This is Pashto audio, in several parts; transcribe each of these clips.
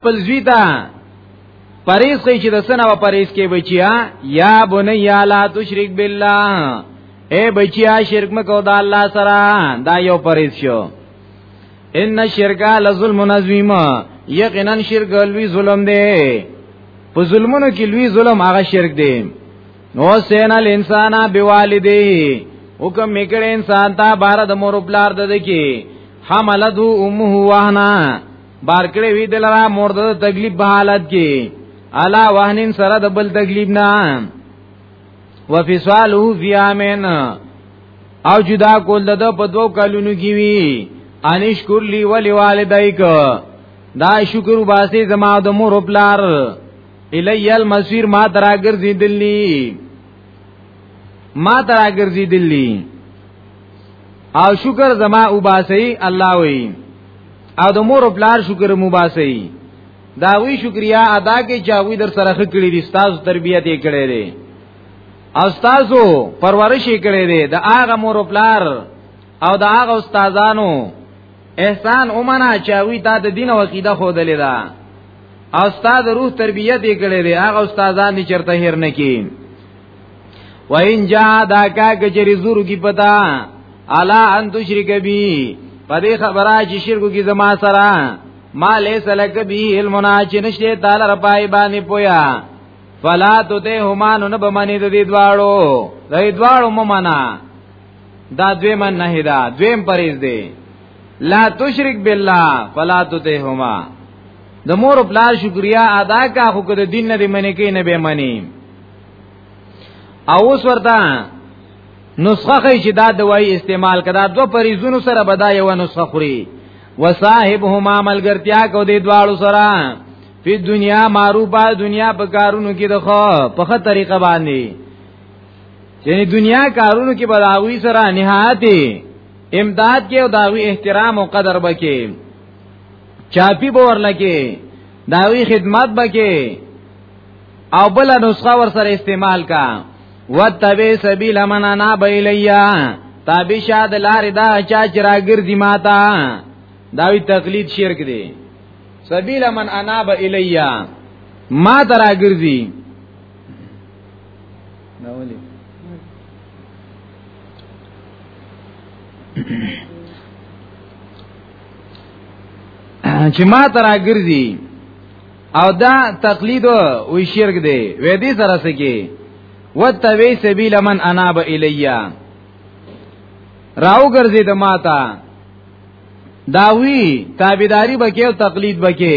خپل زوی ته پریز کوي چې د سنه و پریز کې بچیا یا بنیا لا تشرک بالله اے بچیا شرک مکو د الله سره دا یو پریز شو ان شرک لظلم عظیم یقینا شرک لوی ظلم دی په ظلمونو کې لوی ظلم هغه شرک دی نو سین الانسان بوالده حکم میکړ انسان ته بار د مور بلار د دکی حملته امه وهنا بار کړی وی دلرا مورد تکلیف په حالت کې الا وهنن سره د بل تکلیف نه وفصاله فی امن او جدا کول د په دوو کلونو کې وی انش کلی ولی والدایک دا شکر واسي زما د مور پلار الی المسیر ما تراګر زی دلی ما تراګر زی دلی او شکر زما وباسي الله وی او د مور پلار شکر مباسي دا وی شکریا ادا کې چاوي در سره خکړي دي تاسو تربيت یې کړې دي او تاسو پرورش یې کړې دي د هغه مور پلار او د هغه استادانو احسان اومنا چاوي تا د دین او عقیده خو دلې دا او استاد روح تربيت یې کړې دي هغه استادان دي چرته هیر نه کین وین جا دا کا کچری زور کی پتا الا ان تشرک بی پدې خبره چې شرک کی زما سره ما لیس لک بی علمنا چې نشته تعالی رپای باندې پویا فلا تو ته همان نه بمنې د دې دواړو د دې دواړو ممنا دا دوی من نه دا دویم پریز دی لا تشرک بالله فلا تو ته هما د مور بلا شکریا ادا کا خو د دین نه دی منې کې نه به منی او اوس ورته نسخه خی چې دا دوايي استعمال کړه دو پریزونو سره بدا یو نسخه خوري وصاحبهما ملګرتیا کو دې دواړو سره په دنیا معروفه دنیا په کارونو کې د خو په خه طریقه باندې یعنی دنیا کارونو کې بداوی سره نهایت امداد کې او داوی احترام او قدر بکې چاپی بور لکه داوی خدمت بکې او بل نسخه ور سره استعمال کا وتبع سبیل من انا بیلیا تابع شاد لار دا چا چې راګرځي ماتا دا وی تقلید شرک دی سبیل من انا بیلیا ما ترا ګرځي دا ولي چې ما ترا ګرځي او دا تقلید او شرک دی وې دې سره سکی وتوی سبیل من اناب الیا راو ګرځي د ماتا داوی تابعداری بکې او تقلید بکې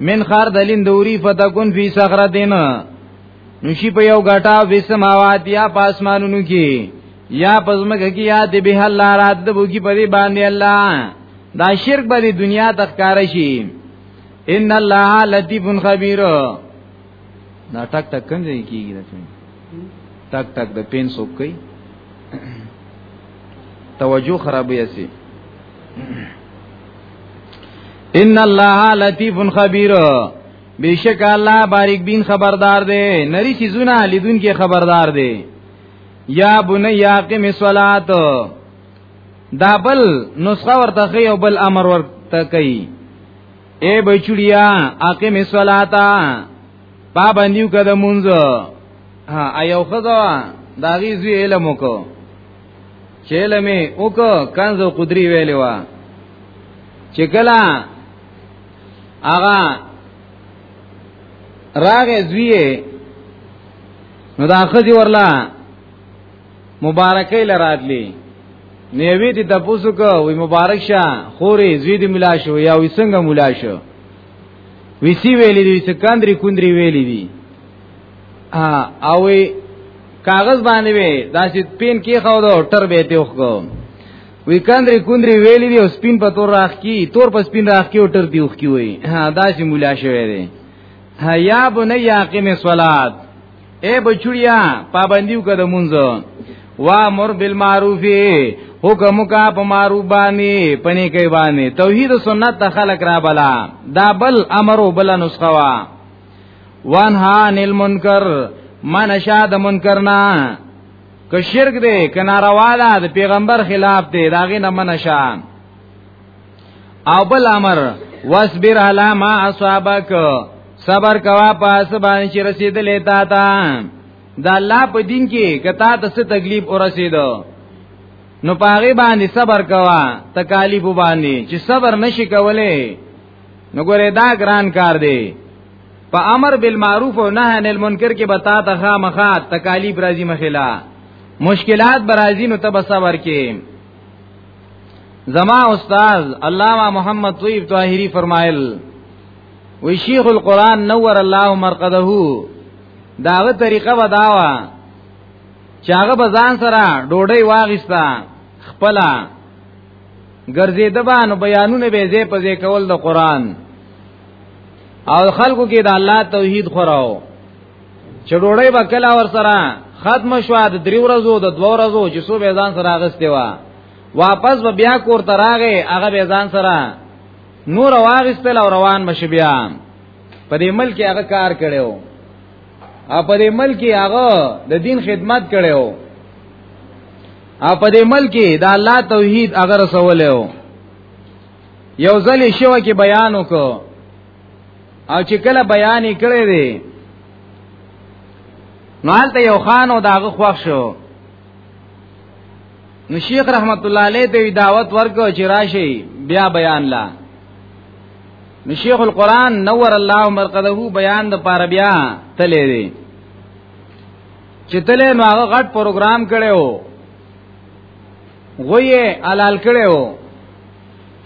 من خردلین دوری فتکون فی صخرتین نشی په یو غټا فی سماوات یا پاسمانونو کې یا پزمکه کې یا دی به الله رات د بوګي په دې باندې الله دا شرک به د دنیا تخکار شي ان الله لطیف خبیر دا ټک ټک کوم ځای کیږي دا ټک ټک د پین سوک کوي توجه خرابې اسی ان الله لطیف خبیر بیشک الله باریک بین خبردار دی نری چیزونه لیدون کې خبردار دی یا بنی اقیم الصلات دا بل نسخه ورته خي او بل امر ورته کوي اے بچړیا اقیم الصلات پابندیو کده مونږ ها ایو خدا داغي زوی علم وکړو چیلمه وک کنز قدری ویلی وا چې کلا آغا راغ زویه نو دا خځه ورلا مبارکې لراتلی نیوی تی تپوسو که وی مبارک شا خوری زوی دی ملا شو یا وی سنگ ملا شو وی سی ویلی دی وی سکندری کندری ویلی دی او کاغذ باندې وي دا چې پین کې خو دا ټر به ته وخو وی کندري کندري ویلې دی او سپین په تور راخ کی تور په سپین راخ کی او ټر دی وخ کی وي دا چې مولا شوی دی یا بنیا قیم صلات اے بچړیا پابندیو کده مونږ وا مر بالمعروف حکم کا په معروف باندې پنی کوي باندې توحید سنت ته خلق را بلا دا بل امر او بل نسخه وا وانها عن المنکر من شا د منکر نه که شرک دی که ناروا ده د پیغمبر خلاف دی داغه نه من شا او بل امر واصبر علی ما اصابک صبر کوا پاس باندې چې رسیدلې تا تا دا الله په دین کې کتا ته څه تکلیف ورسېدو نو پاغي باندې صبر کوا تکالیف باندې چې صبر نشي کولای نو ګوره دا ګران کار دی په امر بالمعروف او نهی عن المنکر کې بتا ته خامخا تکالیف راځي مخلا مشکلات برازي نو تب صبر کې زما استاد علامہ محمد طیب طاهری فرمایل وی شیخ القران نور الله مرقده داغه طریقه وداوا چاغه بزان سره ډوډۍ واغستا خپلا ګرځیده باندې بیانونه به زی په زی کول د قران او خلکو کې د الله توحید خوراو چې ډوړې وکلا ور سره ختم شو د دریو ورځو د دوه ورځو چې سو به ځان سره اغستې وا واپس به بیا کور ته راغې هغه به ځان سره نور واغستل او روان مش بیا په دې ملک هغه کار کړو او په دې ملک هغه د دین خدمت کړو او په دې ملک کې دا الله توحید هغه رسولیو یو ځل شو کې بیان وکړو او چې کله بیان یې کړی دی نو حالته یو خان او داغه خوښ شو نو شیخ رحمت الله علیه ته دعوت ورکو چې راشي بیا بیان لا نو شیخ القران نور الله مرقده بیان د پاره بیا تللی دی چې تله نو هغه غټ پروګرام کړو غویه حلال کړو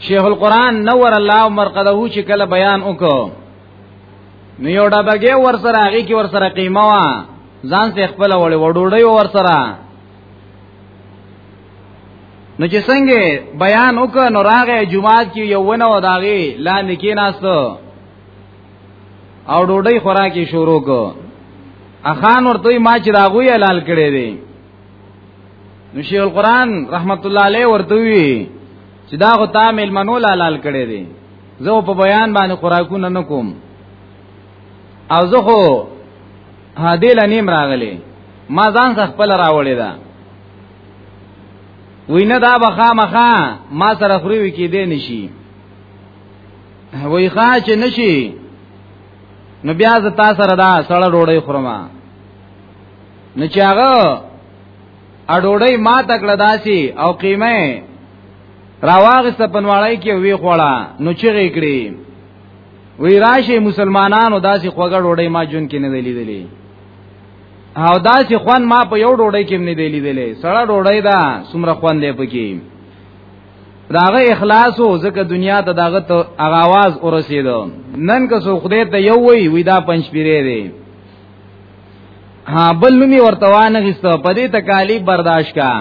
شیخ القران نور الله مرقده چې کله بیان وکړو نو یو ډبګه ور سره هغه کې ور سره قیمه وا ځان ته خپل وړي وډوړی ور سره نو چې څنګه بیان وکړ نو راغې جمعات کې یو ونه وداغي لاندې کې ناستو او ډوډۍ خوراکي شروع کو اخان ورته ما چې دا غوي حلال کړي دي نو شیخ القران رحمت الله علیه ورته وی چې دا غو تا مل منول حلال کړي دي زه په بیان باندې خوراکونه نکوم او زه خو هدی لنیم راغلی ما ځان څخه خپل راوړی دا وینه دا بخا مخا ما سره خوري کې دی نشي وای ښا چې نشي نو بیا ز تا سره دا سړه ډوړې خورم نو چې هغه اډوړې ما تکړه داسي او قیمه راواغ سپنواړی کې وی خوړه نو چې غېکړي وی راشه مسلمانانو داسي خوګه ډوړې ما جون کې نه دی لیدلې او داسي خوان ما په یو ډوړې کې نه دی لیدلې سړه ډوړې دا سمره خوان دی پکې داغه اخلاص او زکه دنیا ته داغه ته اغاواز ورسېدو نن که سو خدای ته یو وی وی دا پنځ پیری دی ها بل نومي ورته وانه غستو په دې تکالیف برداشت کا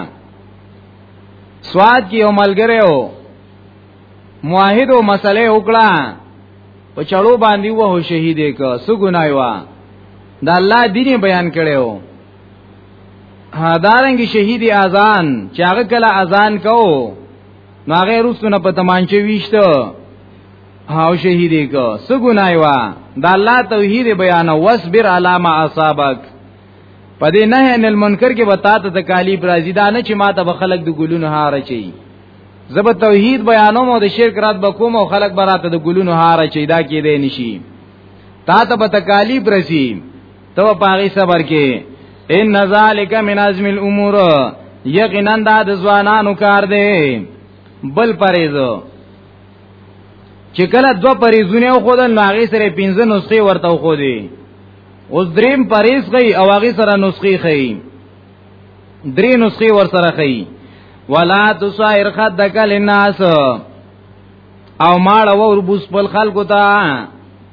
سواد کې یو ملګری و موحد او مسله وکړه په چړو باندې وه شهید ک سو ګنای وا دا الله دین بیان کړو دارنګ شهید اذان چې هغه کله اذان کو نو هغه روسونه په تمانچه ویشته او شهیدې کو سګونای وا دا الله توحید بیان واسبر علامه اصابک پدې نه ان المنکر کې وتا ته تکالیف راځي دا نه چې ما ته خلک د ګلونو هار چي زب توحید بیانوم او د شرک رات بکوم او خلک براته د ګلونو هار چي دا کې دی نشي تا ته به تکالیف رسی تو پاغي صبر کې ان ذالک من ازم الامور یقینا دا د ځوانانو کار دی بل پریزو چې کله دو پریزونه خو د ناغي سره پنځه نسخې ورته خو دی اوس دریم پریز غي او هغه سره نسخې خي درې نسخې ور سره خي ولا تصائر خدک للناس او ماړه ور بوس خپل خلکو ته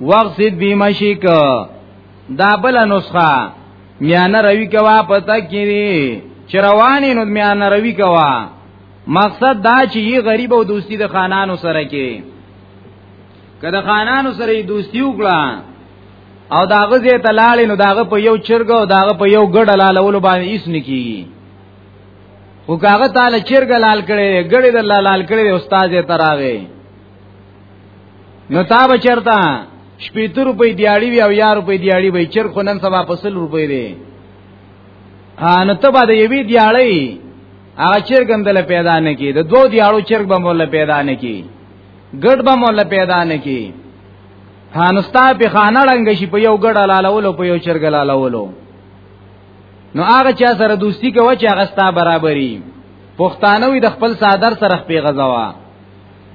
وقصد بیمشیک دا بل نسخه میان روی کوا پتا کیری چروانی نو میان روی کوا مقصد دا چې یی غریب او دوستی د خانانو سره کې کله خانانو سره دوستی وکړه او داغه زی تلاړې نو داغه په یو چرګ او داغه په یو ګډ لالولو باندې هیڅ نکی خو کاغه تعالی چرګ لال کړي ګړې د لال کړي استاد یې تراغه نو تا بچرتا شپېته روپۍ دیاړي وي او یا روپۍ دیاړي وي چر خو نن سبا په سل روپۍ دی نو ته به د یوې دیاړۍ هغه چرګ هم دله پیدا نه کی د دوو دیاړو چرګ به مولا پیدا نه کی ګډ به مولا پیدا نه کی هانستا په خانه ړنګ شي په یو ګډ لالولو په یو چرګ لالولو نو هغه چا سره دوستی کوي چې هغه ستا برابرۍ پښتانه وي د خپل صادر سره خپې غزوا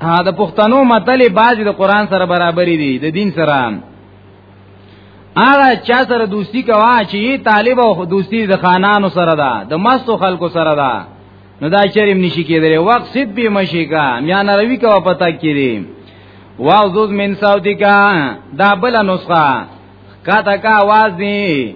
ها د پښتنو متل باج د قران سره برابرې دي د دین سره هغه چا سره دوستی کوا چې طالب او دوستی د خانانو سره ده د مستو خلکو سره ده نو دا چریم نشی کېدلی وقت سید به مشی کا میان روی کا پتا کړي واعوذ من صوتک دا بل نسخه کاته کا आवाज دی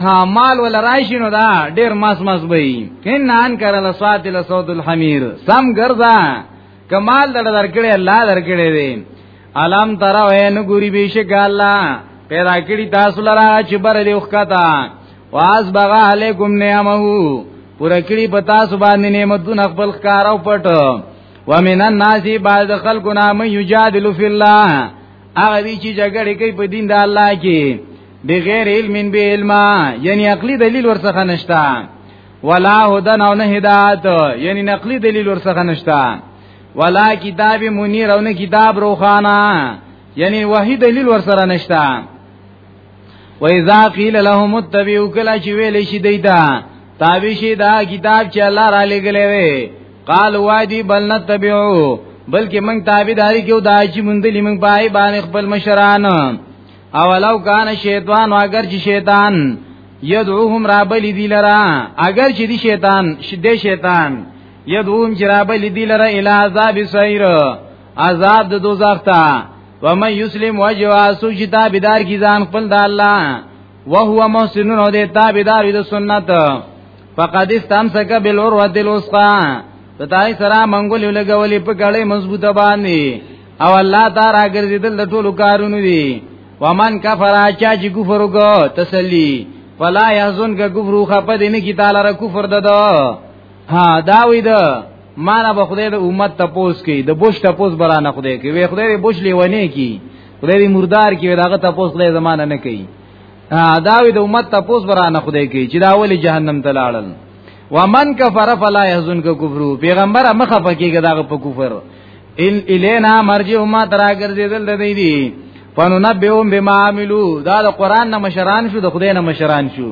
ها مال ولا راشي نو دا ډیر ماس ماس وي ان ان کر لصات لصوت الحمیر سم ګرځا کمال دړ درکړي الله درکړي وي علم تر وین ګوري بشک الله پیدا کړی تاسو لرا چې بر دې وخته واس بغا علیکم نعمه پورا کړی پتا سو باندې نعمتونه خپل ښکارو پټ ومن الناس بعض خلقنا من یجادل فی الله هغه دی چې جګړه کوي په دین د الله کې بغیر علم به علم یعنی عقلی دلیل ورڅخه نشتا ولا هدن او نه هدایت یعنی نقلی دلیل ورڅخه نشتا ولا کتاب منیر او نه کتاب روخانه یعنی وحی دلیل ورسره نشتا و اذا قيل لهم اتبعوا كلا چې ویل شي دیتا تابع شي دا کتاب چې الله را لګلې وي قال وادي بل نتبعو بلکې موږ تابعداري کوو دا چې موږ دې موږ پای باندې خپل مشران او لو کان شیطان او اگر چې شیطان یدعوهم رابل دی لرا اگر چې دی شیطان شیدې شیطان یدعوهم جرابل دی لرا الی عذاب سعیر عذاب د دوزخ ته ومن یسلم وجوا سو چې تابعدار کی ځان خپل د الله وهو محسن او د تابعدار د سنت فقد استمسک بالعروه الوثقا پتاي سره منګول لګولې په کړې مضبوطه باندې او الله تعالی راګرځیدل د ټولو کارونو دي ومن کفر اچا چې کفر وکړ تسلی فلا يحزن کا کفر خپد نه کی تعالی را کفر ددو ها دا وی دا مانا به خدای د امت تپوس کی د بوش تپوس برانه خدای کی وی خدای بوش لیونه کی خدای دی مردار کی داغه تپوس خدای زمانه نه کوي دا وی د امت تپوس برانه خدای کی چې دا ولی جهنم ته لاړل ومن کفر فلا يحزنك كفرو پیغمبر مخه پکېګه داغه په کفر ان الینا مرجع ما ترا ګرځیدل د دې دی فننبئهم بما عملوا دا د قران نه مشران شو د خدای نه مشران شو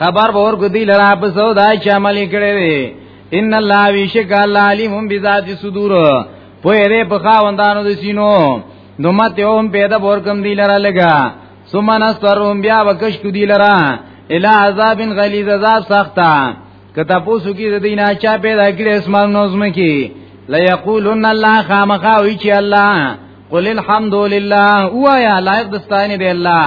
خبر به ورکو دی لرا په سودا چې عمل کړي وي ان الله ویشک الله علیم بذات صدور په دې په خاوندانو د سینو نو مت یوم پیدا ورکم دی لرا لگا ثم نسترهم بیا وکش کو دی لرا الی عذاب غلیظ عذاب سختا کته پوسو کی د دینه چا پیدا کړي اسمان نوزم کی لا یقولن الله خامخا وی چې الله قل الحمد لله وایا لایق دستانه دی الله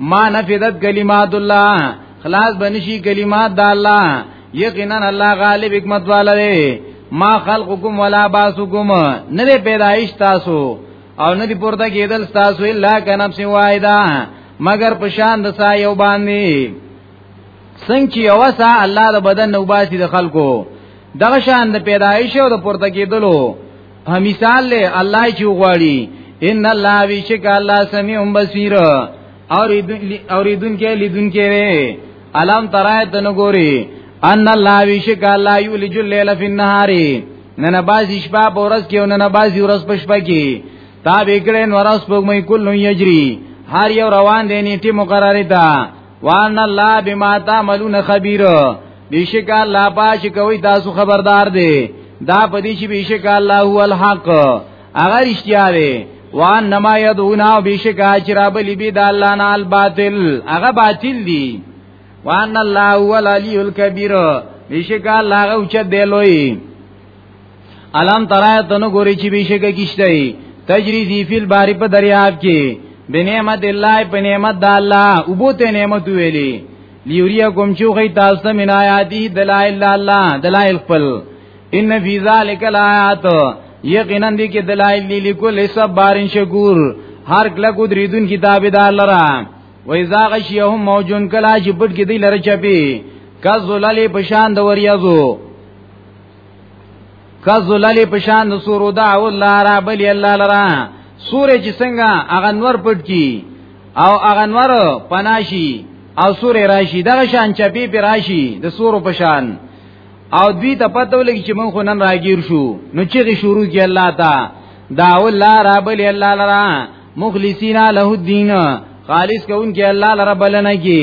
ما نفذت کلمات الله خلاص بنشي کلمات د الله یقینا الله غالب حکمت والا دی ما خلقکم ولا باسکم نه دی پیدایش تاسو او نه دی پورته کېدل تاسو الا کنفس وایدا مگر پشان د سا یو باندې څنګه چې یو سا الله د بدن نو باسي د خلکو دغه شان د پیدایش او د پورته کېدلو په مثال له الله چې غواړي ان الله بیشک الله سمیع بصیر اوریدون کې لیدون کې وي الم ترای تن ګوري ان الله بیشک الله یولج الليل فی النهار نن باز شپه په ورځ کې او نن باز ورځ په شپه کې تا به کړه نور اس په مې کله یجری هر یو روان دی نیټه مقرره ده وان الله بما تعملون خبير بیشک الله پاش کوي تاسو خبردار دی دا پدې چې بیشک الله هو الحق هغه رښتیا دی وان نما یدونا بیشک اجراب لبی د الله نه الباطل هغه باطل دی وان الله هو العلی الکبیر بیشک الله هغه اوچ دی لوی الان ترای تنو ګوري چې بشک کیشته تجری ذی فی البحر په دریاب کې بنعمت الله په نعمت د الله او بوته نعمت ویلی لیوریا کوم چې خی تاسو من آیاتی دلائل الله دلائل خپل ان فی ذلک الایات یقینا دې کې دلائل دی لیکل صبرین شکور هر کله کو دریدون کتاب د الله را و اذا غشیهم موجون کلا چې پټ کې دی لره چپی کذلل پشان د وریازو کذلل پشان د سور دعو الله را بل الله لرا سورې چې څنګه هغه نور پټ کی او هغه نور پناشي او سورې راشي دغه شان چپی پر راشي د سور پشان او دوی ته پته ولګي چې مونږ نن راګیر شو نو چې شروع کی الله تا دعو الله را بل الله لرا مخلصینا له الدین خالص کون کې الله لرا بلنه کی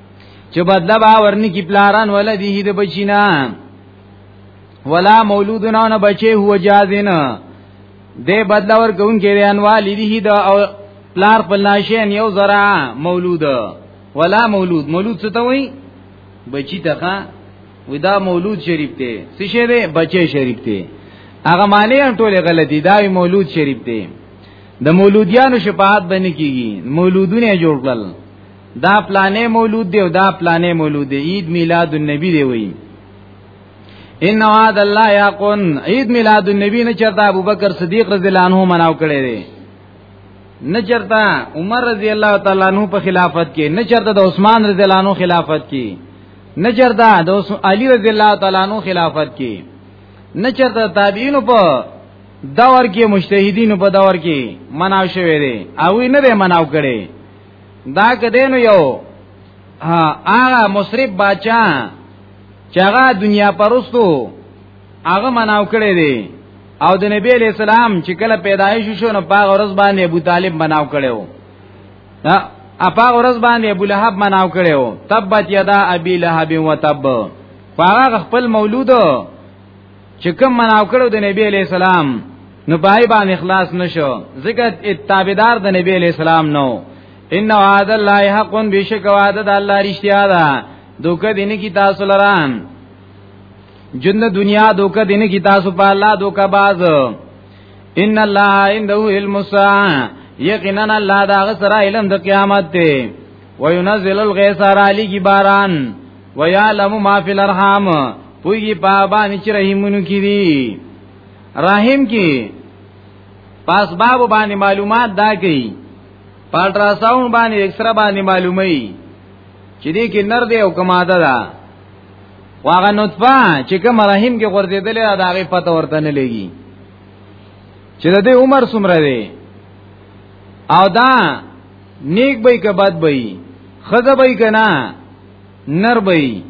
چې بدلا به ورنی کی پلاران ولدی د بچینا ولا مولودنا نه بچي هو جازن دې بدلا ور کوم کې ریان والدی د پلار پلاشین یو زرا مولود ولا مولود مولود څه ته وای بچی تخا ودا مولود شریف ته څه شه دی بچی شریف ته هغه معنی ټوله غلطی دا مولود شریف ته د مولودیانو شفاعت باندې کیږي مولودونه جوړ کړل دا پلانې مولود دی او دا پلانې مولود دی عید میلاد النبی دی وی ان وعد الله یقون عید میلاد النبی نه چرته ابوبکر صدیق رضی الله عنه مناو کړی دی نه چرته عمر رضی الله تعالی عنہ په خلافت کې نه چرته د عثمان رضی الله عنه خلافت کې نه چرته د علی رضی الله تعالی عنہ خلافت کې نه چرته تابعین په دور کې مجتهدین په دور کې مناو شوی دی او نه مناو کړي دا کدینو یو هغه مصرف بچا چې هغه دنیا پرستو هغه مناو کړی دی او د نبی علیہ السلام چې کله پیدایش شو نو پاغ ورځ باندې ابو طالب مناو کړو دا اپاغ ورځ باندې ابو لهب مناو کړو تبت یدا ابي لهب وتب پاغ خپل مولود چې کوم مناو کړو د نبی علی السلام نو پای باندې اخلاص نشو ځکه اتابدار د نبی علی السلام نو ان وعد الله حق بشک وعد د الله رښتیا ده دوکه دین کی تاسو لران جن دنیا دوکه دین کی تاسو په الله دوکه باز ان الله عنده علم الساعه یقینا الله دا غسر علم د قیامت ته وینزل الغیث علی کی باران ویعلم ما فی الارحام پویږي بابا نچ رحیمونو کې دي رحیم کې پاس باب باندې معلومات دا کوي پالټراساوند باندې اکسره باندې معلومي چې دې کې نر دی او کماده ده واغه نطفه چې کوم رحیم کې غورځیدلې دا غي پته ورته نه لګي چې د دې عمر څومره دی او دا نیک به کبد به خزه به کنا نر بئی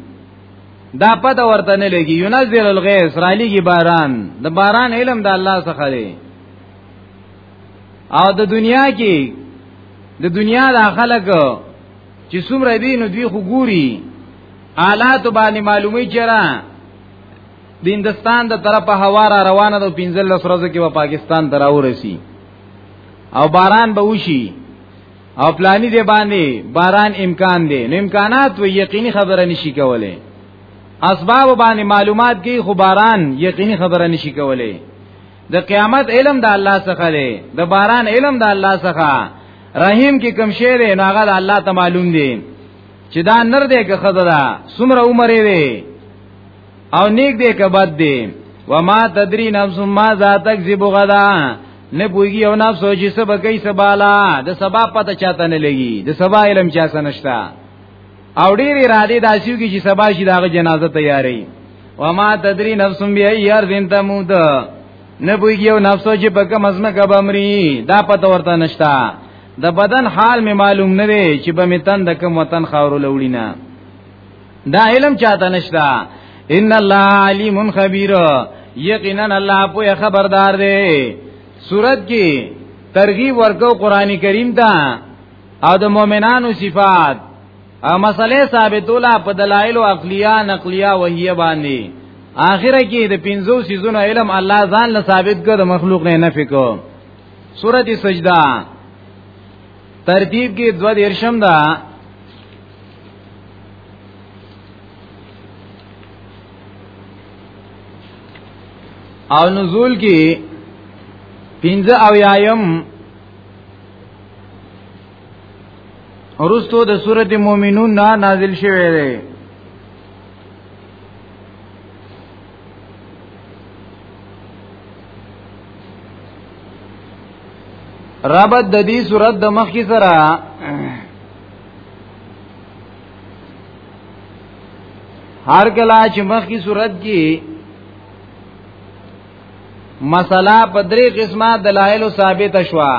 دا پته ورته نه لګي ينزل الغيث را لګي باران د باران علم د الله څخه دی او د دنیا کې د دنیا د خلک چې څومره دي نو دوی خو ګوري حالات باندې معلومي چیرې د هندستان د طرفه هوا را روانه ده 15 ورځې کې په پاکستان تراورسي او باران به وشي او پلانی دی باندې باران امکان دی نو امکانات و یقیني خبره نشي کوله اسباب باندې معلومات کی خو باران یقیني خبره نشي کوله د قیامت علم د الله څخه دی د باران علم د الله څخه رحیم کې کم شعر نه هغه د الله ته معلوم دی چې دا نر دی که خزه ده څومره عمر یې او نیک دې کبد دې وما تدری نفس ما ذاتک ذی بغدا نه پویږي او نه سوچي سبا کوي سبالا د سبا پته چاته نه لګي د سبا علم چا سنشتا او ډیر اراده داسیو کې چې سبا شي دغه جنازه تیاری و ما تدری نفس بی ای ارض تموت نه پویږي او نفسو چې په کوم ازمه کب امري دا پته ورته نشتا د بدن حال می معلوم نه وي چې به می تند کوم وطن خاور لوړینا دا علم چاته نشتا ان الله علیم خبیر یقینا الله په خبردار دی صورت کې ترغیب ورکو قران کریم ته او د مؤمنانو صفات او مسئله ثابتولا په دلایل عقلیه نقلیه وهیه باندې اخره کې د پنځو سيزونو علم الله ځان له ثابت کړ مخلوق نه نفي کو سورۃ سجدہ ترتیب کې دو دیرشم ده او نزول کې پنځه او یایم ورستو د سورته مؤمنون نا نازل شوه دی ربط د دې سورته د مخ کی سره هر کله چې مخکې صورت کې مسله په درې قسمه دلایل ثابت شوه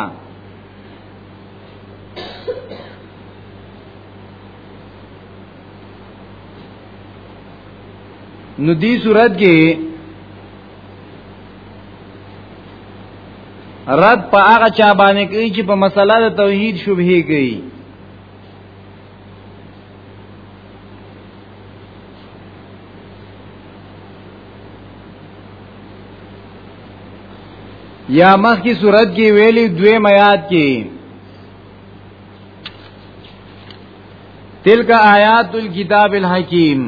نو دی صورت کې رد په هغه چا باندې کوي چې په مسله د توحید شبهه کوي یا مخ کی صورت کی ویلی دوی میات کی تلک آیات الكتاب الحکیم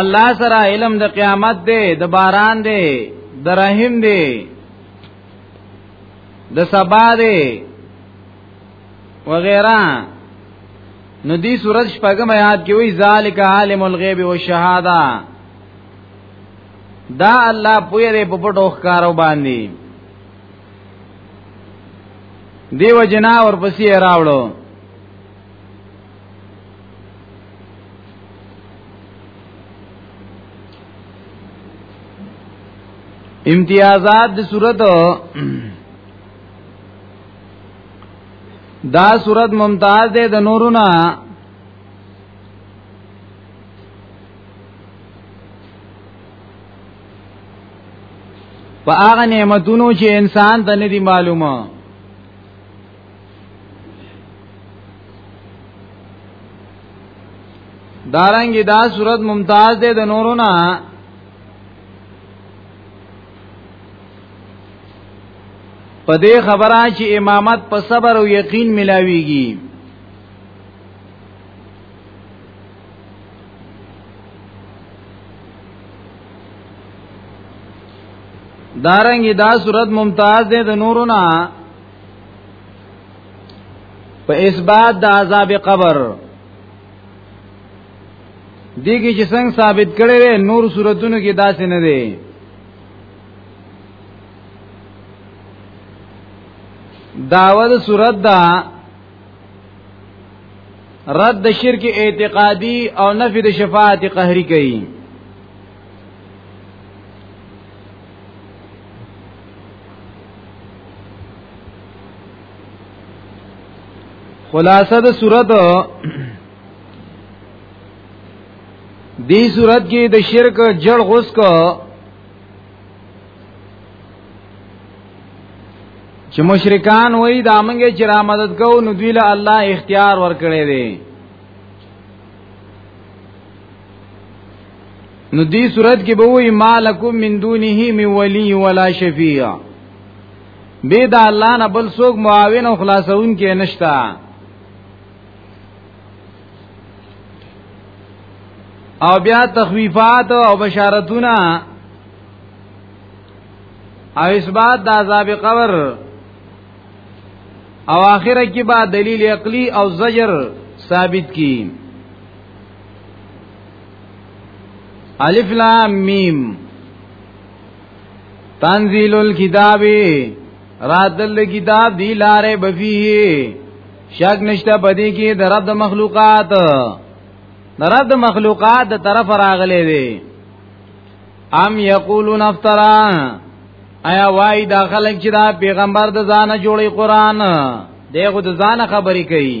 الله سره علم د قیامت دی د باران دی د رحم دی د سبا دی وغیرہ نو دی سورج شپږم آیات کې وی ذالک عالم الغیب والشهاده دا الله پوی دی په پټو ښکارو باندې دیو جنا ورپسې راوړو امتیازات د صورت دا صورت ممتاز ده د نورونه په هغه نعمتونو چې انسان ته نه دي معلومه دارنګي دا صورت ممتاز ده د نورو نه په دې خبره چې امامت په صبر او یقین ملاويږي دارنګي دا صورت ممتاز ده د نورو نه په اثبات د عذاب قبر دیږي چې څنګه ثابت کړي وي نور صورتونو کې داسې نه دي داود صورت دا رد شرک اعتقادی او نفی د شفاعت قهری کوي خلاصه د صورت دی صورت کې د شرک جړ غوس کو چې مشرکان وای دا منګه چې را مدد کو نو دوی له الله اختیار ورکړي دي نو دې صورت کې به وي مالکم من دونه من ولی ولا شفیع به دا الله نه بل څوک معاون او خلاصون کې نشتا او بیا تخویفات او بشارتونه او اثبات د عذاب قبر او اخره کې با دلیل عقلی او زجر ثابت کی الف لام میم تنزیل الكتاب راتل کتاب دی لارې بفیه شک نشته پدې کې د رب مخلوقات د رب مخلوقات د طرف راغلي دي ام یقولون افترا ایا وای دا خلک چې دا پیغمبر د ځانه جوړي قران دغه د ځانه خبرې کوي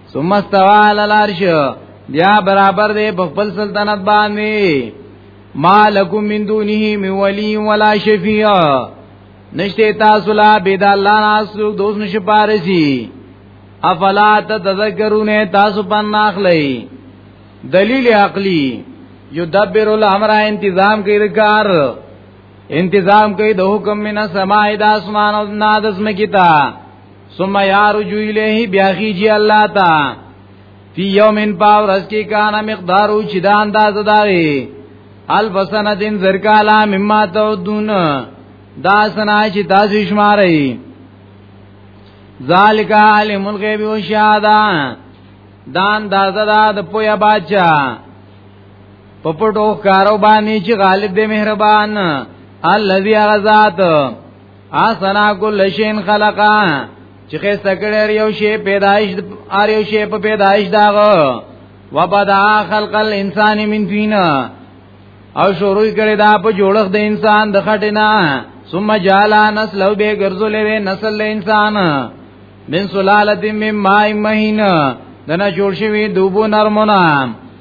ثم استوى على العرش بیا برابر دی په خپل سلطنت باندې مالکم من دونه من ولی ولا شفیع نشته تاسو لا بيد الله ناسو دوس نش پارسي افلا تذکرون تاسو پن اخلي دلیل عقلی یدبر الامر انتظام کوي د کار انتظام کوي د حکم من سماع د اسمان او نادس مکیتا ثم يرجو الیه بیا خیجی الله تا فی یوم باورس کی کان مقدار او چې دا انداز داغي الف سنتین زرکالا مما تعدون دا سنا چې تاسو شمارئ ذالک علم الغیب و شهاده دان دازه دا د پویا باچا په پټو کارو باندې چې غالب دې مهربان الذي غزاد اسنا کل شین خلقا چې خسته کړی یو شی پیدایش ار یو شی په پیدایش داغو وبدا خلق الانسان من دین او شروع کړی دا په جوړخ د انسان د خټینا ثم جالا نسل او به ګرځولې نسل د انسان من سلالت من ماء مهین دنا جوړ شوی دوبو نرمونه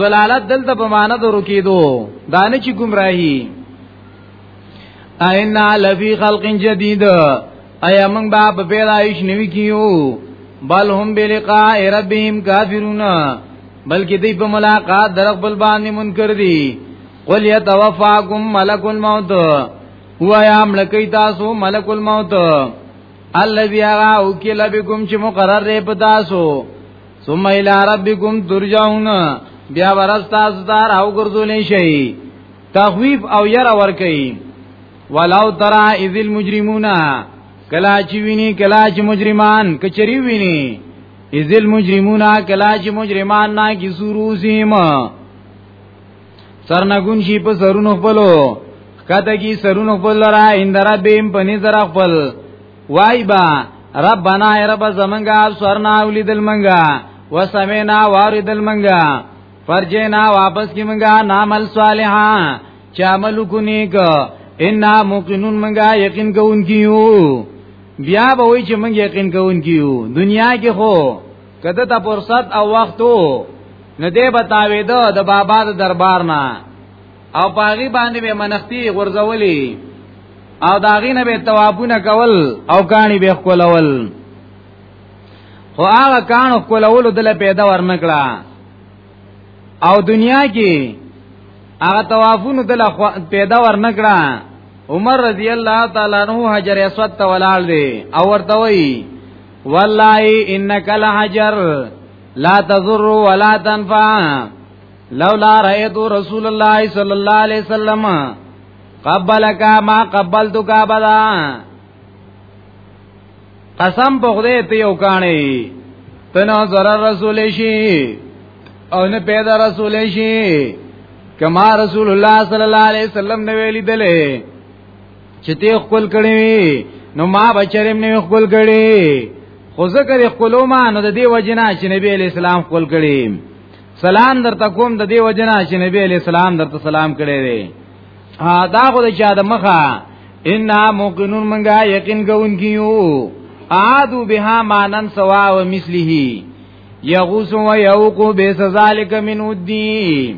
زلالت دلته په معنا د رکیدو دانه چې گمراهي اینا لفی خلق جدید ایا موږ به په پیدایش نوی کیو بل هم بلقاء ربهم کافرون بلکې دوی په ملاقات در خپل باندې منکر دي قل یتوفاکم ملک الموت هو یا ملکی تاسو ملک الموت الذي اوکل بكم چې مقرر رې په تاسو ثم الى ربكم ترجعون بیا ورستا ستار او ګرځولې شي تخویف او ير ور کوي ولو ترى اذ المجرمون کلا چې ویني کلا چې مجرمان کچری ویني اذ المجرمون کلا چې مجرمان نا کی سوروزیم سرنګون شي په سرونو خپلو کته کی سرونو خپل را اندرا بیم پنی زرا خپل وای با ربنا ای رب زمنګا سرنا ولیدل منګا وسمینا واردل منګا فرجینا واپس کی منګا نامل صالحا چا عمل کو نیک ان موقنون منګا یقین کوونکیو بیا به وای چې منګ یقین کوونکیو دنیا کې خو کده تا فرصت او وختو نه دی بتاوي دو د بابا د دربار نه او پاغي باندې به منختی غرزولې او داغی نه به توابونه کول او کانی به خولول خو هغه کان خولول دل پیدا ورنکړه او دنیا کې هغه توافونه دل پیدا ورنکړه عمر رضی الله تعالی عنہ حجر اسود ته ولاړ دی او ورته وی والله انک لحجر لا تضر ولا تنفع لولا رأيت رسول الله صلى الله عليه وسلم قبلك ما قبلتك ابدا قسم په خدای ته یو کانی تنا زرا رسول شي او نه پیدا رسول شي کما رسول الله صلی الله علیه وسلم نو ویل دله چې ته خپل کړی نو ما بچرم نه خپل کړی خو ذکر خپلو ما نو د دې وجنا چې نبی اسلام خپل کړی سلام درته کوم د دې وجنه چې نبی علی سلام درته سلام کړی دی دا خو د چا د مخه ان موقنون منګه یقین کوون کیو عادو بها مانن سوا و مثله یغوس و یوق به ذالک من ودی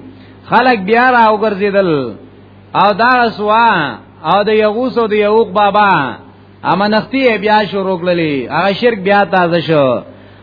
خلق بیا را وګرځیدل او دا سوا او د یغوس او د یوق بابا امنختی بیا شروع کړلی هغه شرک بیا تازه شو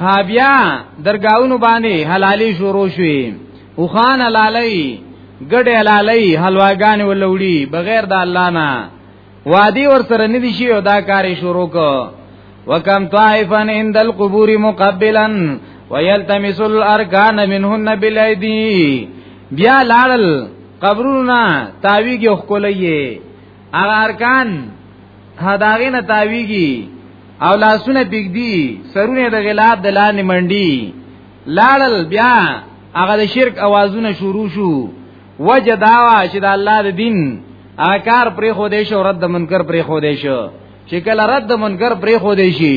ها بیا درگاونو باندې حلالي شروع شوې او خان حلالي ګډ حلالي حلواګان ولوړي بغیر د الله نه وادي ور سره ندي شي او دا کار شروع کو وکم طائفا عند القبور مقبلا ويلتمس الاركان منهن بالايدي بیا لاړل قبرونه تاویږي خولې هغه ارکان هداغه نه تاویږي او لاسونه بګدي سرونه د غلاب د لاندې منډي لاړل بیا هغه د شرک اوازونه شروع شو وجه داوا چې د الله د دین آکار پرې خو دې شو رد منکر پرې خو دې شو چې کله رد منکر پرې خو دې شي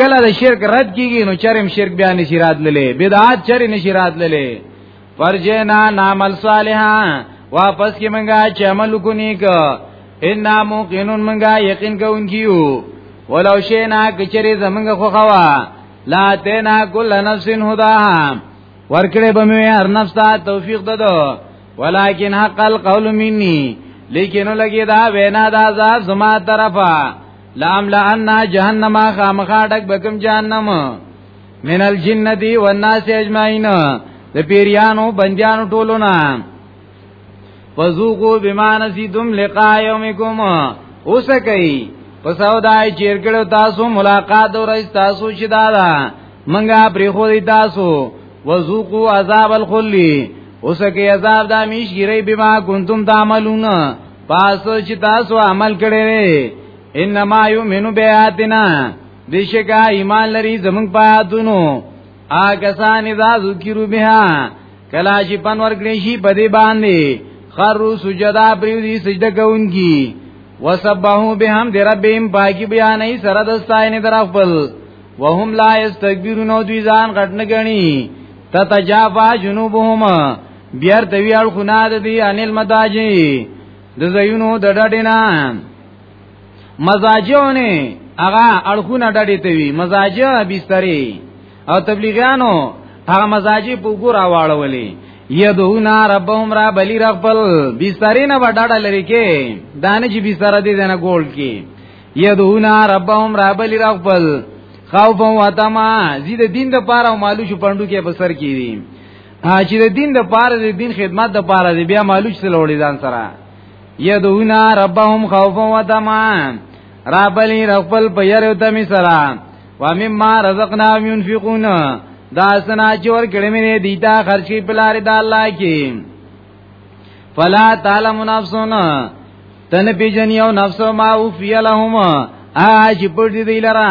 کله د شرک رد کیږي نو چرم شرک بیا نشی رات للې بدعات چر نشی رات للې فرجنا نعمل صالحا واپس کی منګه چې عمل کو نیک ان موقنون منګه یقین کوونکیو ولو شینا کچری زمنګه خو خوا لا تینا کل نفس هدا ورکړې به مې هر نفس ته توفیق ددو ولکن حق القول مني لیکن لګي دا وینا دا زما طرفه لام لان جهنم خامخا ډک بکم جهنم من الجنتی والناس اجمعین د پیریانو بندیانو ټولونه فذوقوا بما نسیتم لقاء یومکم اوسکئ پس او دای چیر کړو تاسو ملاقات او رئیس تاسو چې دادا منګه پری خو دی تاسو وذوقوا عذاب الخلی اوسکئ عذاب د میش ګری بما کنتم تعملون پاسو چې تاسو عمل کړی وي انما یؤمنو بیاتنا بشکا ایمان لري زمون پاتونو آکسان اذا ذکرو بها کلا چې پنور کړی شي په دې باندې خرو سجدا پریوزی سجده کوونکی وسبحو بهم در ربهم پاکی بیانې سره د ستاینې در خپل وهم لا استكبرون دوی ځان غټ نه غني تتجافا جنوبهم بیا د وی اړخ نه د دی انل مداجی د زینو د ډډینا مزاجونه هغه اړخونه ډډی ته وی مزاجه بستری او تبلیغانو هغه مزاجی په ګور اواړولې یدونا ربهم را بلی رغبل بستری نه وډاډه لري کې دانه چې بستر دې نه ګول کې یدونا ربهم را بلی رغبل خوف و تما زید دین د پاره او مالو شو پندو کې بسر کیږي چې د دین د پاره د دین خدمت د پاره دی بیا مالوچ سره وړي ځان سره یدونا ربهم خوفا و طمعا رابلی رخبل په یره او تمی سره و مما رزقناهم ينفقون دا سنا چې ور کړې مې دیتا خرچې په لار د الله کې فلا تعلم نفسنا تن پیجن یو نفس ما اوفی لهم آج پړ دی لرا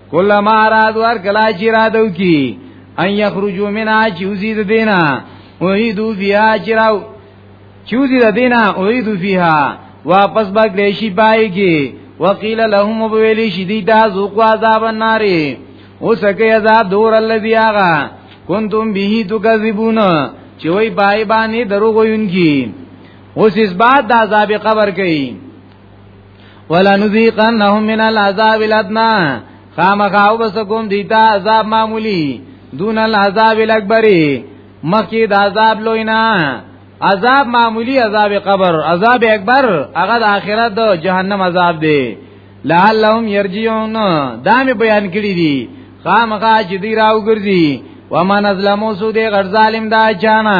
کله ما را دوار کلا چې را دو کی ان یخرجو منا چې وزید دینا اویدو بیا چې راو چې وزید دینا اویدو فیها واپس با گریشی پای کی وقیل لهم وبویلی شدیدا ذوق عذاب النار اوسکه عذاب دور الذی آغا کنتم به تکذبون چې وای بای باندې دروغ وینکی اوس اس بعد د عذاب قبر کوي ولا نذيقنهم من العذاب الادنى خامخا وبسکم دیتا عذاب معمولی دون العذاب الاکبر مخی د عذاب لوینا عذاب معمولی عذاب قبر عذاب اکبر هغه د آخرت د جهنم عذاب دی لعلهم يرجعون دا می بیان کړی دي خامخا چې دی راو ګرځي ومن ازلمو سو دی غر ظالم دا چانا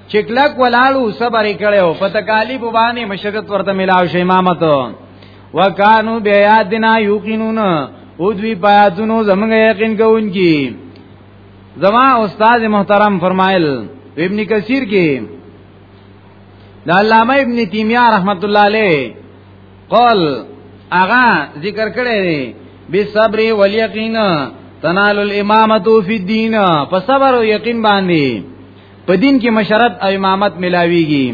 چې کلک ولاړو صبر کړو په تکالیف باندې مشقت ورته ملاو شي امامت وکانو بیا دنا یقینون او دوی پیاتونو زمونږ یقین کوونکی زما استاد محترم فرمایل ابن کثیر کې د علامه ابن تیمیه رحمت الله علیه قول اغا ذکر کړی دی بالصبر والیقین تنال الامامه فی الدین په صبر او یقین باندې په دین کې مشرت او امامت ملاويږي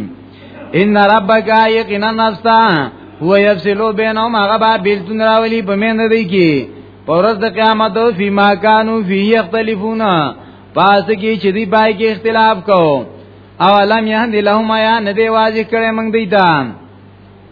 ان ربک یقینا نستا هو یفصلو بینهم هغه به بیلتون راولي په مند دی کې پرز د قیامت او فی ما کانوا فی یختلفون پاس کې چې دی پای کې اختلاف کو او لم یهد لهم یا ندی واضح کړي موږ دی ته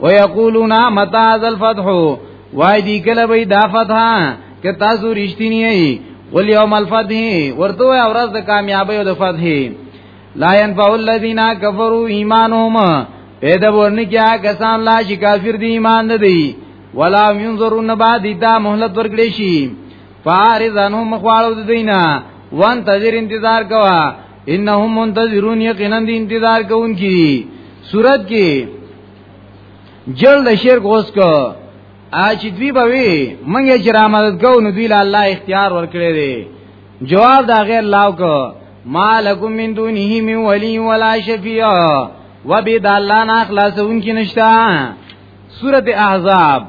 ويقولون متى هذا الفتح وای دی کله به دا فتح که تاسو رښتینی یې ول یوم الفتح ورته او ورځ د کامیابی او د فتح لا ينفع الذين كفروا ایمانهم پیدا ورنه کیا کسان لا چې کافر دي ایمان نه دي ولا ينظرون بعد دا مهلت ورکړي شي فارزانهم خواړو دینه وان تذیر انتظار کوا انهم منتظرون یقینا دی انتظار کوونکی دي صورت کې جلد شرک اوس کو اچ دوی به وي منګه چې را مدد کو نو دوی له الله اختیار ورکړي دي جواب دا غیر لاو کو مالکم من دونه من ولی ولا شفیع و بی دالان اخلاصون کی نشتا سورت احزاب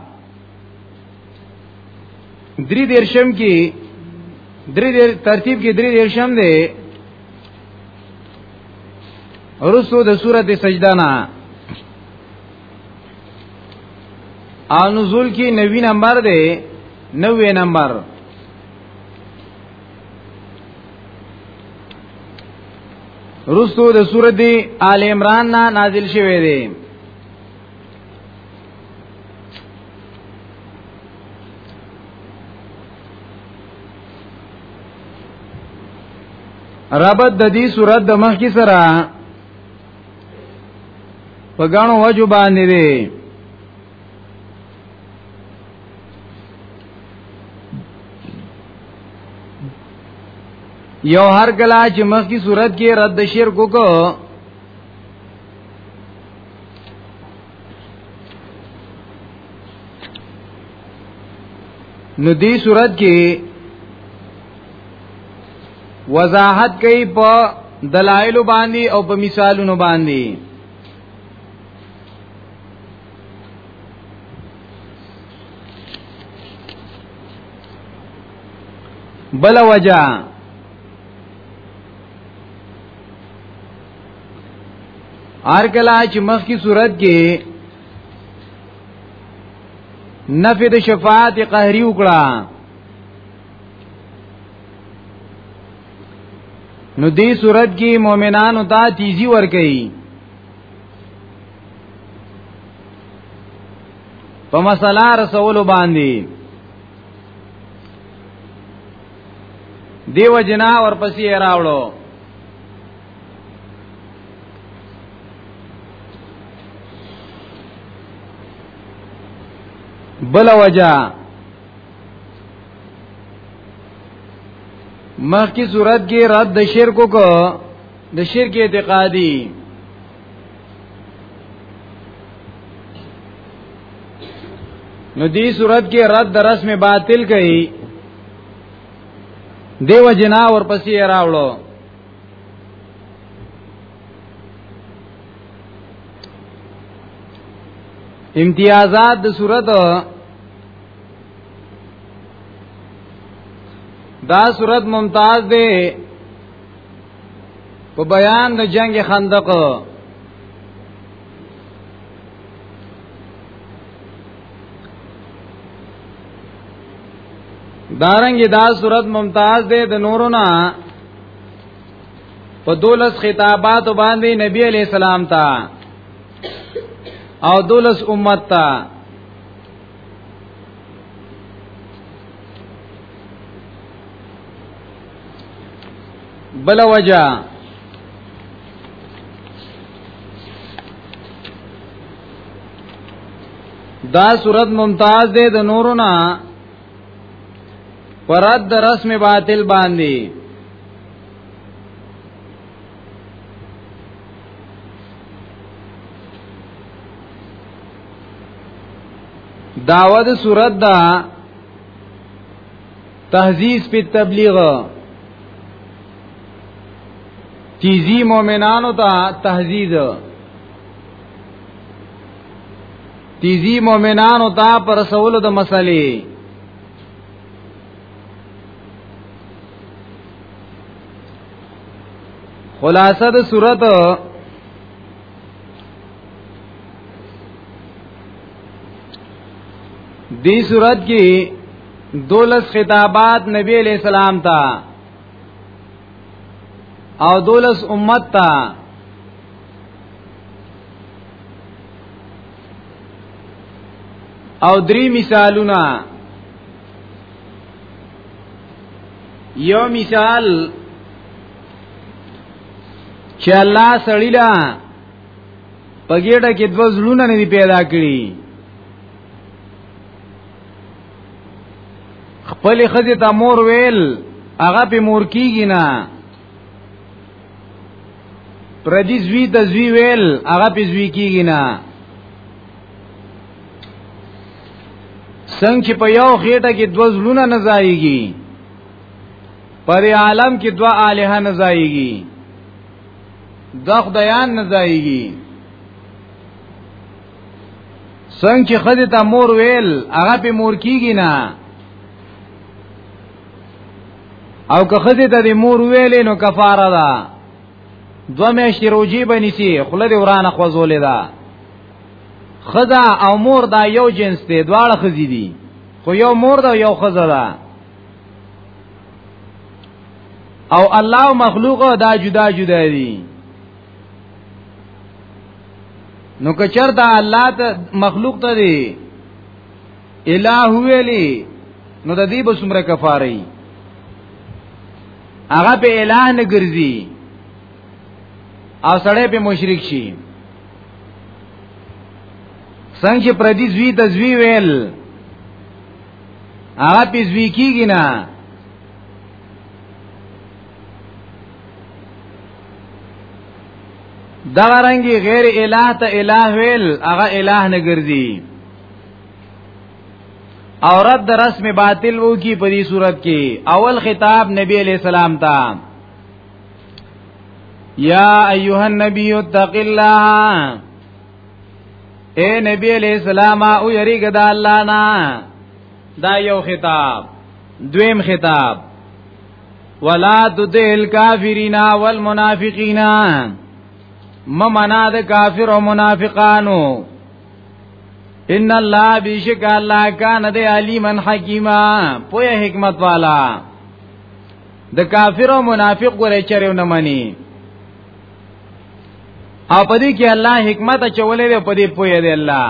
درې دیرشم کې درې دیر ترتیب کې درې دیرشم دی ورسو د سورته سجده نه او نزول کې 90 نمبر دی 90 نمبر رستو د سورته آل عمران نا نازل شوه دی ربط د دې صورت د مخ کی سره په غاڼو وجو باندې دی یو هر کلا چې مخ کی صورت کې رد شرک وکړو نو دې صورت کې وضاحت کوي په دلایل باندې او په مثالونو باندې بل وجہ ار کلا چې مخ کی صورت کې نفی د شفاعت قهری وکړه نو دې صورت کې مؤمنانو ته تیزی ورکړي په مسله رسول باندې دیو جنا ورپسې راوړو بل وجہ مخ کی صورت کې رد د شرک کو د شرک اعتقادي نو دی صورت کې رد د رسم باطل کړي دیو جنا ورپسې راوړو امتیازات د صورت دا صورت ممتاز دی په بیان د جنگ خندق دارنګ دا صورت ممتاز ده د نورو نه په دولس خطابات باندې نبی علی السلام ته او دولس امت ته بل وجہ دا صورت ممتاز دی د نورو نه پرد د رسم باطل باندې داود صورت دا تهذیب په تبلیغ تیزی مومنانو ته تهذیب تیزی مومنانو ته پر سوال د مسلې خلاصه د صورت دی صورت کې دولس خطابات نبی علیہ السلام ته او دولس امت ته او درې مثالونه یو مثال چې الله سړی لا پګېټه کې دوه زلونه نه پیدا کړی خپل خزه ته مور ویل هغه په مور کیږي نه پردی زوی ته زوی ویل هغه په زوی کیږي نه څنګه چې په یو خېټه کې دوه زلونه نه ځایږي پر عالم کې دوه الها نه ځایږي د خدایان نه ځایږي څنګه چې خدای ته مور ویل هغه په مور کیږي نه او که خدای ته د مور ویلې نو کفاره ده دو میاشتې روجي بنسي خله دې ورانه خوځولې ده خدا او مور دا یو جنس دی دواړه خزي دي خو یو مور ده یو خزه ده او الله مخلوق دا جدا جدا دي نو کچر دا الله ته مخلوق ته دی الہ ویلی نو د دې به څومره کفاره هغه په الہ نه ګرځي او سړی په مشرک شي څنګه پردي زوی د زوی ویل هغه په زوی کیږي نه دا رنګي غیر الہ ته الہ ویل هغه الہ نه ګرځي او رد رسم باطل وو کی په دې صورت کې اول خطاب نبی علیہ السلام ته یا ایها النبی اتق الله اے نبی علیہ السلام او یریګ د الله نه دا یو خطاب دویم خطاب ولا تدل کافرین والمنافقین ممنا د کافر او منافقانو ان الله بیشک الله کان د علیمن حکیما پوی حکمت والا د کافر او منافق ګره چرېو نه منی او پدې کې الله حکمت چولې پدې پوی دی الله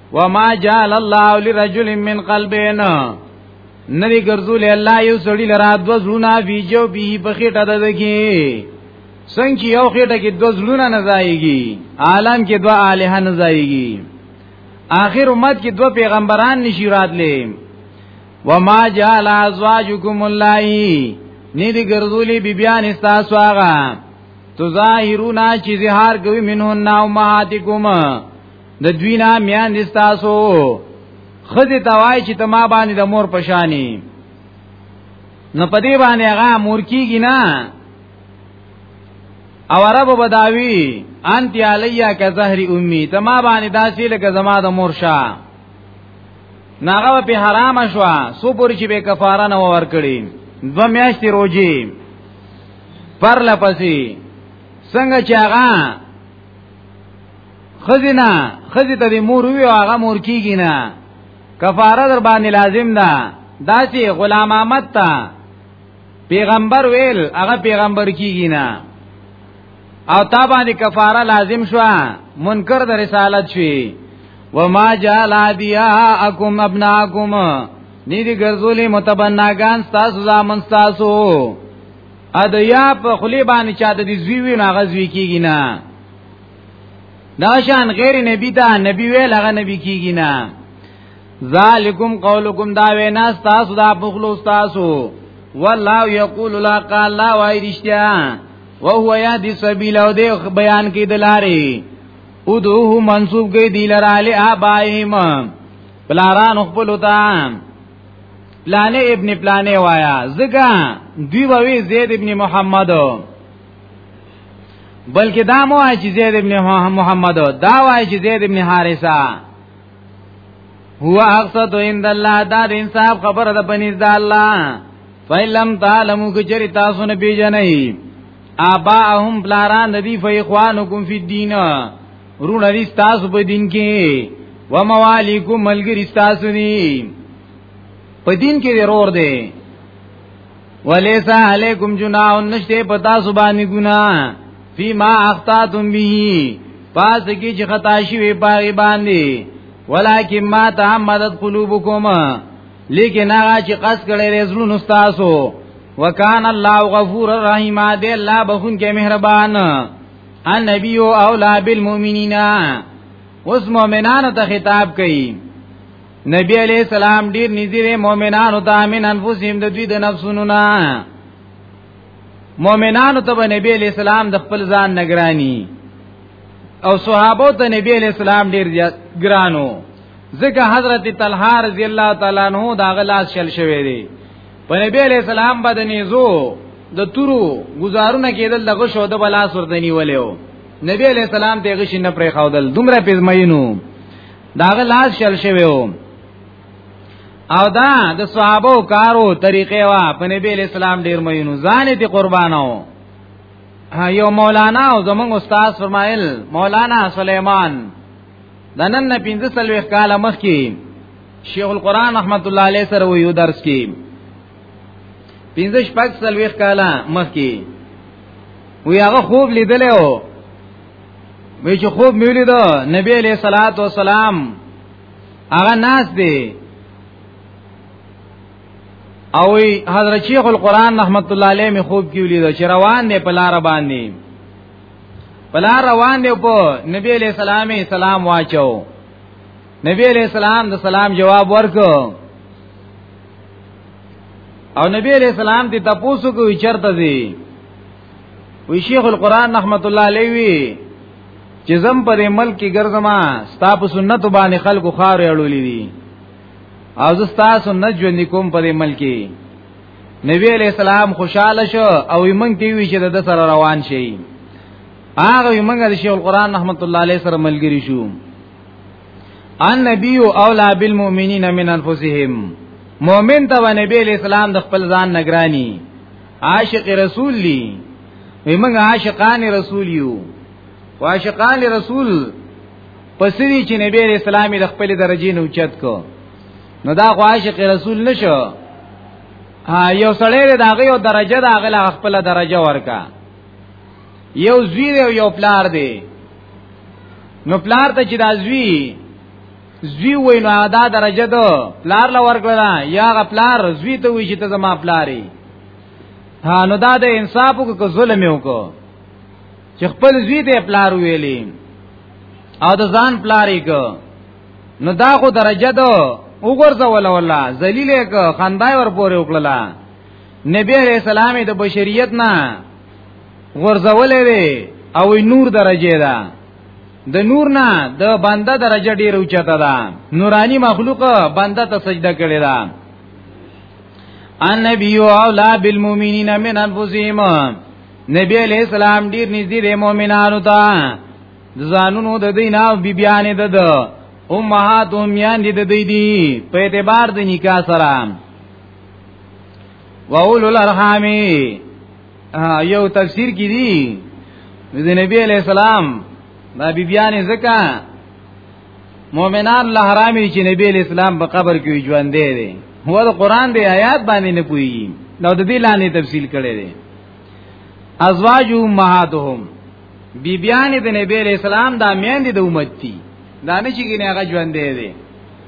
وما جعل الله لرجل من قلبين نری ګرځول الله یو سړی لرا دو زړونه ویجو به په خټه ده دکی څنګه یو خټه کې دو زړونه نه ځایږي عالم کې دو الہ نه ځایږي آخر امت کې دو پیغمبران نشی راتلې وما جعل ازواجکم الله ندی ګرځولې بیبیان استاسو هغه تظاهرونا چې زهار کوي منهن او مهاتکم د دوی نه میان دستاسو خزه توای چې ته ما باندې د مور پشانی نو په دې باندې هغه مور کیږي نه او عرب بداوی انت علیا که زهر امی ته ما باندې داسې لکه زما د مور شاه ناغه په حرام شوا سو پوری چې به کفاره نه ور کړی دو میاشتې روزي پر لپسې څنګه چې هغه خزینا خزی ته مور وی هغه مور کیږي نه کفاره در باندې لازم ده دا چې غلام احمد ته پیغمبر ویل هغه پیغمبر کیږي نه او تا باندې کفاره لازم شو منکر د رسالت شي وما جعل ادیاءکم ابناکم نیدی ګرځولې متبناګان تاسو زامن تاسو ادیا په خلی باندې چا د دې زوی نه غزوی کیږي نه داشان غیر نبی ته نبی ویل هغه نبی کیږي نه ذالکم قولکم دا وینا تاسو دا بخلو تاسو والله یقول لا قال لا وای رشتیا وهو یادی سبیل او دی بیان کی دلاری ادوه منصوب گئی دی لرالی آبائیم پلاران اخبلو تا پلانه ابن پلانه وایا زکا دوی بوی زید ابن محمدو بلکې دا مو وای چې زید ابن محمد دا وای چې زید ابن حارثه هو اقصد عند الله دا د انصاف خبره ده پنځ د الله فیلم تعلمو کجری تاسو نه پیژنئ آباهم بلاران ندی فیخوانکم فی الدین رون ندی تاسو په دین کې و موالیکم ملګری تاسو دی په دین کې ضرور دی وليس عليكم جناح نشته پتا سبحانه ګنا فيما اخطاتم به پاس کی چې خطا شي وي پاغي باندې ولکن ما تعمدت قلوبكم لیکن هغه چې قص کړي رسول نستاسو وکان الله غفور الرحیم دې الله بخون کې مهربان ان نبی او اولا بالمؤمنین اوس مؤمنانو ته خطاب کوي نبی علیہ السلام ډیر نږدې دی مؤمنانو ته امین انفسهم د دوی د نفسونو نه مؤمنانو ته نبی علیہ السلام د خپل ځان نگرانی او صحابه ته نبی علیہ السلام ډیر ګرانو ځکه حضرت طلحه رضی الله تعالی عنہ دا غلاس شل شوی دی په نبی علیہ السلام باندې نيزو د تورو گزارونه کېدل دغه شو د بلاس ورته نیولیو نبی علیہ السلام ته غشي نه پرې خاودل دومره پېزمینو داغه لاس شل شوی وو او دا د صحابه کارو طریقې وا په نبی اسلام ډیر مینو ځان دې قربانو یو مولانا او زمونږ استاد فرمایل مولانا سليمان د نن نه 15 کال مخکې شیخ القران رحمت الله علیه سره ویو درس کې 15 پک سلويخ کال مخکې وی هغه خوب لیدل او وی چې خوب میولې دا نبی علیہ الصلات والسلام هغه ناس دی او حضرت شیخ القران رحمت الله علیه می خوب کې ولیدو چې روان دی په لار باندې په لار روان دی په نبی علیہ السلام سلام واچو نبی علیہ السلام د سلام جواب ورکو او نبی علیہ السلام ته تاسو کو چرته دی وی شیخ القران رحمت الله علیه وی چې زم پر ملک کې ګرځما ستا په سنت باندې خلکو خار اړولې دي او زه ستا سنت ژوند کوم پر ملک کې نبی علیہ السلام خوشاله شو او موږ دی وی چې د سره روان شي هغه موږ د شیخ القران رحمت الله علیه سره ملګری شو ان نبی اولا بالمؤمنین من انفسهم مؤمن ته نبی علیہ السلام د خپل ځان نگرانی عاشق رسول لی وی موږ عاشقان رسول یو عاشقان رسول پسری چې نبی اسلامي د خپل درجه نه اوچت کو نو دا خو عاشق رسول نشو یو سړی دا غي او درجه دا غل خپل درجه ورکا یو زوی او یو پلار دی نو پلار ته چې دا زوی زوی وای نو دا درجه دو پلار لا ورکړه یا غ پلار زوی ته وی چې ته زما پلاری ها نو دا د انصاف کو ظلم یو کو چې خپل زوی ته پلار ویلی او د ځان پلاری کو نو دا خو درجه دو وګورځول ولا ذلیل ک خندای ور پورې وکړه نبی علیہ السلام د بشریت نه غرزولې وی او نور درجه ده د نور نه د بنده درجه ډیر اوچته ده نورانی مخلوق بنده ته سجده کړی ده ان نبی او لا بالمؤمنین من انفسهم نبی علیہ السلام ډیر نږدې د مؤمنانو ته ځانونو د دین او بیبیانې د ده امهات هم یان دي د دې دي په اعتبار د نکاح سره واولو الارحامی یو تفسیر کې دی د نبی علی السلام دا بیبیانې زکه مؤمنان له حرام چې نبی علی السلام په قبر کې ژوند دی هو د قران دی آیات باندې نه پوي نو د دې لاندې تفصیل کړي دي ازواج امهاتهم بیبیانې د نبی علی السلام دا میندې د امت دي دا نه چې ګنې هغه ژوند دی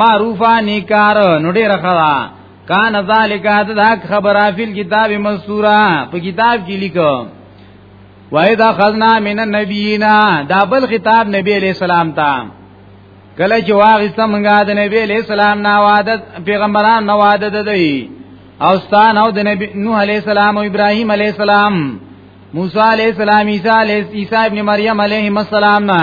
معروفا نیکار نو ډیر خدا کان ذالک دا خبره فل کتاب مسوره په کتاب کې لیکو وای دا خزنا من النبینا دا بل خطاب نبی علیہ السلام ته کله چې واغسته مونږه د نبی علیہ السلام نه وعده پیغمبران نه وعده ددی او ستان او د نبی نوح علیہ السلام او ابراهیم علیہ السلام موسی علیہ السلام عیسی علیہ عیسی ابن مریم علیہ السلام نه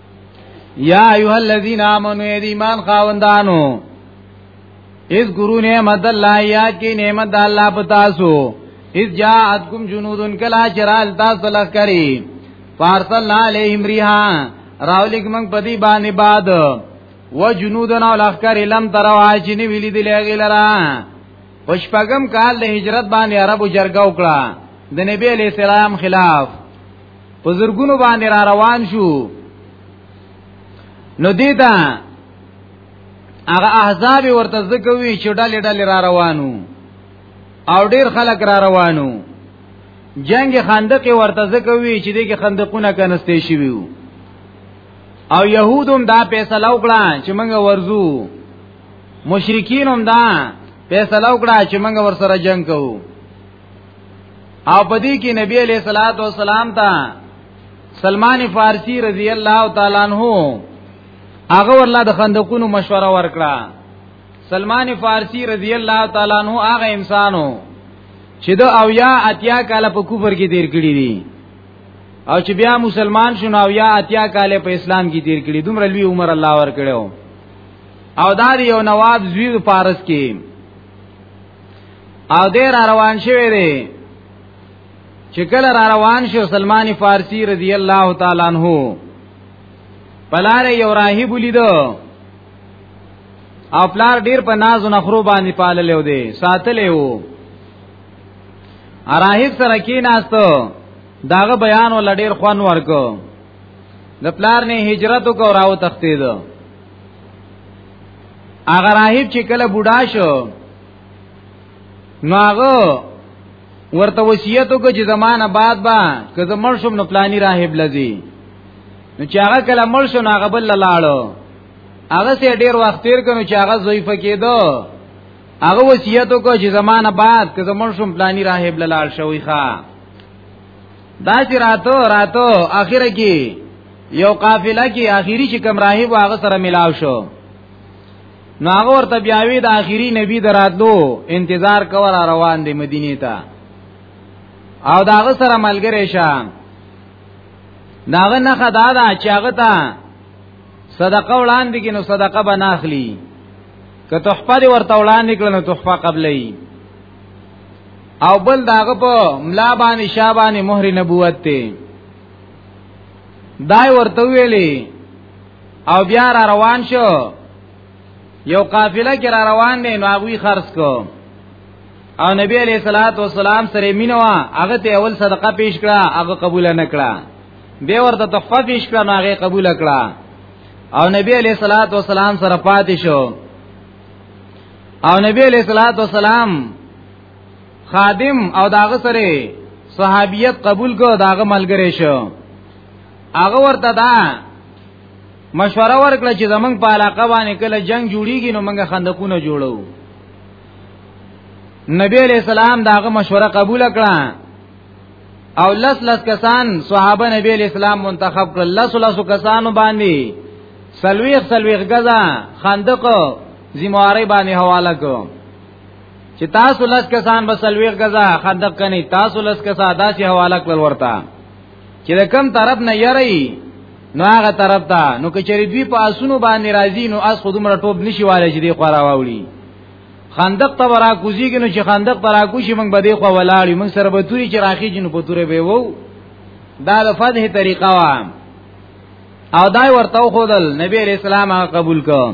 یا ایها الذین آمنو ای ایمان خاوندانو اس ګورو نعمت الله یاد کی نعمت د الله پتا سو اس جاءتکم جنودن کلا چرال تاسو لخ کری فارسل علیهم ریحا راولیک من پدی باندې باد و جنودن او لخ کری لم تروا چنی ویلی دی لګی لرا پشپغم کال د هجرت باندې عربو جرګه وکړه د نبی علی السلام خلاف په زرګونو باندې را روان شو نو دیتا هغه احزاب ورته ځکوي چې ډلې ډلې را روانو او ډیر خلک را روانو جنگ خندق ورته ځکوي چې دغه خندقونه کنستې شي ویو او يهودم دا فیصله وکړه چې موږ ورزو مشرکین هم دا فیصله وکړه چې موږ ورسره جنگ کوو او پدې کې نبی علیہ الصلوۃ والسلام ته سلمان فارسی رضی الله تعالی عنہ هغه ورله د خندقونو مشوره ورکړه سلمان فارسی رضی الله تعالی عنہ هغه انسانو چې د او یا اتیا کال په کفر کې تیر کړی دي او چې بیا مسلمان شون او یا اتیا کال په اسلام کې تیر کړی دومره لوی عمر الله ور کړو او دا یو نواب زوی فارس کې او دې را روان شوی دی چې کله را روان شو سلمان فارسی رضی الله تعالی عنہ پلار یو راهب لیدو او پلار ډیر په ناز او نخرو باندې پاللې و دی ساتلې و راهب سره کې ناستو داغه بیان ول ډیر خوان ورکو د پلار نه هجرت وکاو راو تختید هغه راهب چې کله بوډا شو نو هغه ورته وصیت وکړ چې زمانہ بعد با که زمړ شوم نو پلاني راهب لذي نو چې هغه کله مړ شو هغه بل لاړو هغه سي ډیر وخت تیر کنو چې هغه ضعیف کېدو هغه وصیت وکړ چې زمانہ بعد که زمړ شوم پلاني راهب لاړ شوی ښا دا چې راتو راتو اخره کې یو قافله کې اخیری چې کوم راهب هغه سره ملاو شو نو هغه ورته بیاوی د اخیری نبی دراتلو انتظار کول روان دی مدینه ته او داغه سره ملګری شه داغه نه خدا دا چې هغه ته صدقه وړاندې کینو صدقه بناخلی که تحفه ورته وړاندې کړنو تحفه قبلې او بل داغه په ملا باندې شابانې مهر نبوت ته دای ورته ویلې او بیا را روان شو یو قافله کې را روان دی نو هغه خرڅ کو او نبی علیہ الصلات والسلام سره مینوا هغه ته اول صدقه پیش کړه هغه قبول نه کړه به ورته تحفه پیش کړه نو هغه قبول کړه او نبی علیہ الصلات والسلام سره پاتې شو او نبی علیہ الصلات والسلام خادم او داغه سره صحابیت قبول کو داغه ملګری شو هغه ورته دا مشوره ورکړه چې زمنګ په علاقه باندې کله جنگ جوړیږي نو موږ خندقونه جوړو نبی علیہ السلام داغه مشوره قبول کړه او لس لس کسان صحابه نبی علیہ السلام منتخب کړل لس لس کسانو باندې سلویخ سلویخ غزا خندق زمواري باندې حواله کوم چې تاسو لس کسان بسلویر غزا خندق کني تاسو لس کسا داسې حواله کول ورته چې د کم طرف نه یری نو هغه طرف ته نو کچری دوی په اسونو باندې راځي نو اس خودم رټوب نشي والي چې دی خورا واولي خندق ته ورا کوزیږي نو چې خندق پر اکوشي موږ به دی خو ولاړی موږ سره به توري چې راخی جن په توره به وو دا د فتح طریقه وا او دای ورته خودل نبی رسول الله قبول کړ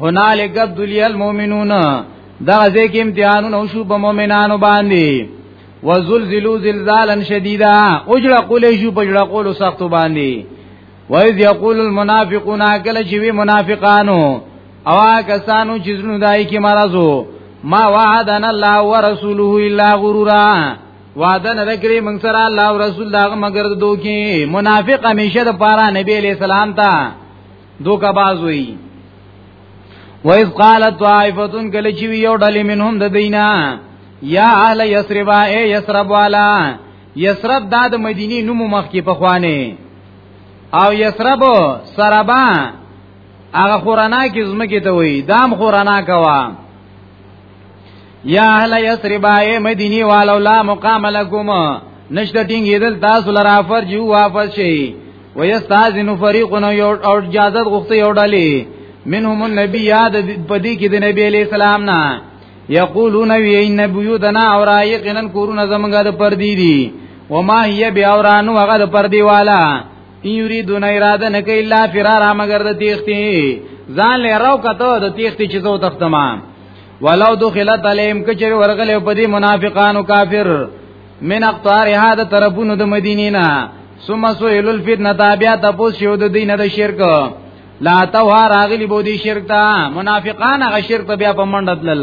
هنالک ابدلی المؤمنون دا ځکه امتحانونه شو په مؤمنانو باندې وزلزلوا زلزالا شديدا اجړه قول شو په جړه قول سخت باندې وایذ یقول المنافقون کله چې وی منافقانو او کسانو چې زنو دای کی مرزو ما وعدنا الله ورسوله الا غرورا وعده نه کړی موږ سره الله او رسول دا مگر دوکي منافق همیشه د پاره نبی علیہ السلام ته دوکا باز وی وَإِذْ قَالَتْ طَائِفَةٌ کله چې یو ډلې منهم د دینا یا اهل یثرب اے یثرب والا یثرب دا د مدینه نوم مخ کې پخوانه او یثرب سربا هغه خورانا کې زمکه ته وای دام خورانا کوا یا اهل یثرب ای مدینی والو لا مقام لکم نشته ټینګیدل تاسو لرا فرجو واپس شي ويستاذن فريق یو او اجازه غوښته یو ډلې منهم النبي یاد پدې کې د نبی علی السلام نه یقولون وی ان بیوتنا اورایقنا کورونه زمونږه د پردی دي وما هي بیاورانو هغه د پردی والا یریدون اراده نه کوي الا فرار مگر د تیختی ځان له راو کته د تیختی چې زو تختما ولو دخلت علیم کچر ورغله په دې منافقانو کافر من اقطار هذا طرفونو د مدینې نه ثم سئل الفتنه تابعه تاسو شو د دین د شرک لا تو راغلی بودی شرک تا منافقان غ شرک بیا په منډه تلل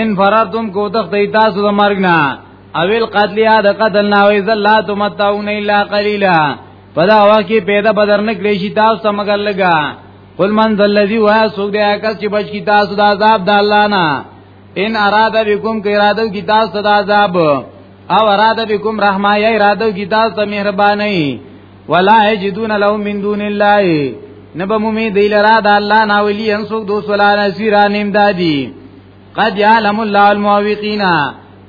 ان فرتم کو تختی تاسو د مرګ نه اویل قتل یا د قتل نه وی زلا تمتعون الا قلیلا پدا واکه پیدا بدر نه کړی شي تاسو ته مگر لګا قل من ذلذی و سوق دی کس چې بچ کی تاسو د عذاب د الله نه ان اراده بكم کی اراده کی تاسو د عذاب او اراده بكم رحمه یا اراده کی تاسو مهرباني ولا یجدون لهم من دون الله نبمومی دی لرا د الله نا ولی انسوک دو سلا نصیران امدادی قد یعلم الله الموقین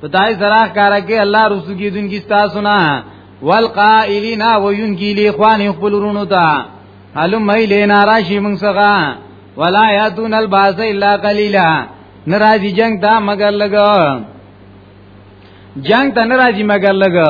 پتاي سره کارا کې الله رسو کی دن کی تاسو نه والقائلین وین کی لی اخوان خپل رونو تا علم مې لینا راشي موږ څنګه ولا یاتون الباس الا قلیلا ناراضی جنگ دا مگر لګا جنگ ته ناراضی مگر لګا